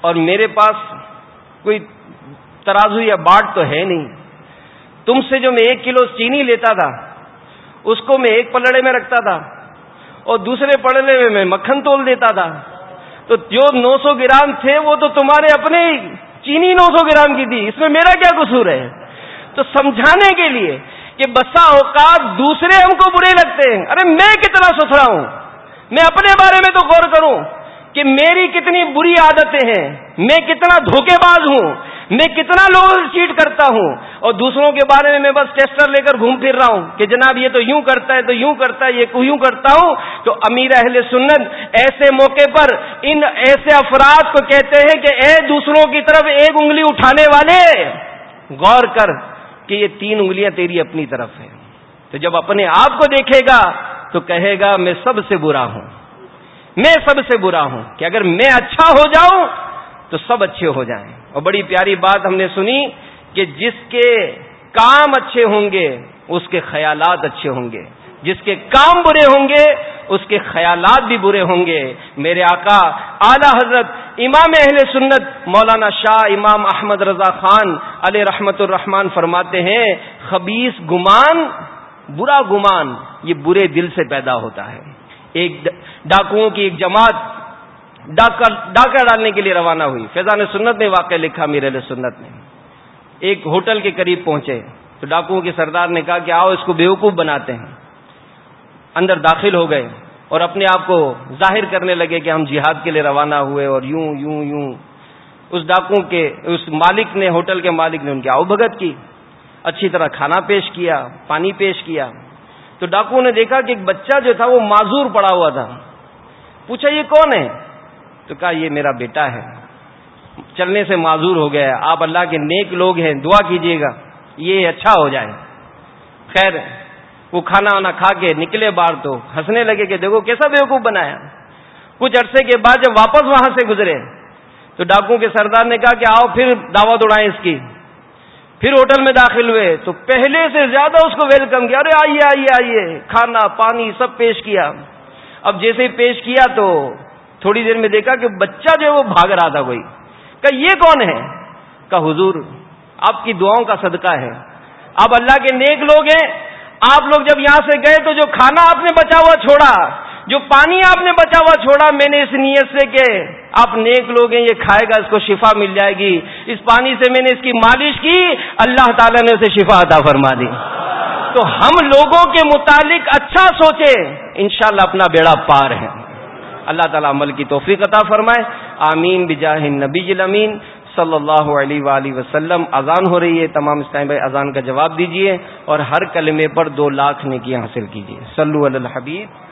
اور میرے پاس کوئی ترازو یا باٹ تو ہے نہیں۔ تم سے جو میں ایک کلو چینی لیتا تھا اس کو میں ایک پلڑے میں رکھتا تھا اور دوسرے پلڑے میں میں مکھن تول دیتا تھا۔ تو جو نو سو گرام تھے وہ تو تمہارے اپنے چینی نو سو گرام کی تھی۔ اس میں میرا کیا قصور ہے؟ تو سمجھانے کے لیے کہ بسا اوقات دوسرے ہم کو برے لگتے ہیں۔ ارے میں کتنا ستھرا ہوں؟ میں اپنے بارے میں تو غور کروں کہ میری کتنی بری عادتیں ہیں۔ میں کتنا دھوکے باز ہوں؟ میں کتنا لوگوں سے چیٹ کرتا ہوں اور دوسروں کے بارے میں میں بس ٹیسٹر لے کر گھوم پھر رہا ہوں کہ جناب یہ تو یوں کرتا ہے تو یوں کرتا ہے، یہ یوں کرتا ہوں؟ تو امیر اہل سنت ایسے موقع پر ان ایسے افراد کو کہتے ہیں کہ اے دوسروں کی طرف ایک انگلی اٹھانے والے، غور کر کہ یہ تین انگلیاں تیری اپنی طرف ہیں۔ تو جب اپنے آپ کو دیکھے گا تو کہے گا، میں سب سے برا ہوں۔ میں سب سے برا ہوں کہ اگر میں اچھا ہو جاؤں تو سب اچھے ہو جائیں۔ اور بڑی پیاری بات ہم نے سنی کہ جس کے کام اچھے ہوں گے، اس کے خیالات اچھے ہوں گے۔ جس کے کام برے ہوں گے، اس کے خیالات بھی برے ہوں گے۔ میرے آقا، اعلی حضرت امام اہل سنت مولانا شاہ امام احمد رضا خان علیہ رحمت الرحمان فرماتے ہیں خبیص گمان، برا گمان، یہ برے دل سے پیدا ہوتا ہے۔ ایک ڈاکوؤں کی ایک جماعت ڈاکہ ڈالنے کے لیے روانہ ہوئی۔ فیضان سنت نے واقع لکھا میرے سنت نے۔ ایک ہوٹل کے قریب پہنچے۔ تو ڈاکوؤں کے سردار نے کہا کہ آؤ اس کو بیوقوف بناتے ہیں۔ اندر داخل ہو گئے اور اپنے آپ کو ظاہر کرنے لگے کہ ہم جہاد کے لیے روانہ ہوئے اور یوں یوں یوں۔ اس ڈاکو کے اس مالک نے، ہوٹل کے مالک نے ان کی آؤ بھگت کی۔ اچھی طرح کھانا پیش کیا، پانی پیش کیا۔ تو ڈاکو نے دیکھا کہ ایک بچہ جو تھا وہ معذور پڑا ہوا تھا۔ پوچھا، یہ کون ہے؟ تو کہا یہ میرا بیٹا ہے۔ چلنے سے معذور ہو گیا آپ اللہ کے نیک لوگ ہیں، دعا کیجیے گا، یہ اچھا ہو جائے۔ خیر، وہ کھانا وانا کھا کے نکلے بار تو ہنسنے لگے کہ دیکھو کیسا بیوقوف بنایا کچھ عرصے کے بعد جب واپس وہاں سے گزرے، تو ڈاکو کے سردار نے کہا کہ آؤ پھر دعوت اڑائیں اس کی۔ پھر ہوٹل میں داخل ہوئے، تو پہلے سے زیادہ اس کو ویلکم کیا۔ ارے آئیے آئیے آئیے، کھانا، پانی سب پیش کیا۔ اب جیسے ہی پیش کیا تو تھوڑی دیر میں دیکھا کہ بچہ جو ہے وہ بھاگ رہا تھا کوئی۔ کہ یہ کون ہے؟ کہ حضور، آپ کی دعاؤں کا صدقہ ہے۔ آپ اللہ کے نیک لوگ ہیں۔ آپ لوگ جب یہاں سے گئے تو جو کھانا آپ نے بچا ہوا چھوڑا، جو پانی آپ نے بچا ہوا چھوڑا، میں نے اس نیت سے کہ آپ نیک لوگ ہیں، یہ کھائے گا، اس کو شفا مل جائے گی۔ اس پانی سے میں نے اس کی مالش کی، اللہ تعالیٰ نے اسے شفا عطا فرما دی۔ تو ہم لوگوں کے متعلق اچھا سوچے انشاءاللہ اپنا بیڑا پار ہے۔ اللہ تعالیٰ عمل کی توفیق عطا فرمائے۔ آمین۔ بجاہ نبی الامین۔ صلی اللہ علیہ وآلہ وسلم۔ اذان ہو رہی ہے۔ تمام اسلام بھائی، اذان کا جواب دیجیے اور ہر کلمے پر دو لاکھ نیکیاں حاصل کیجیے صلو علی الحبیب۔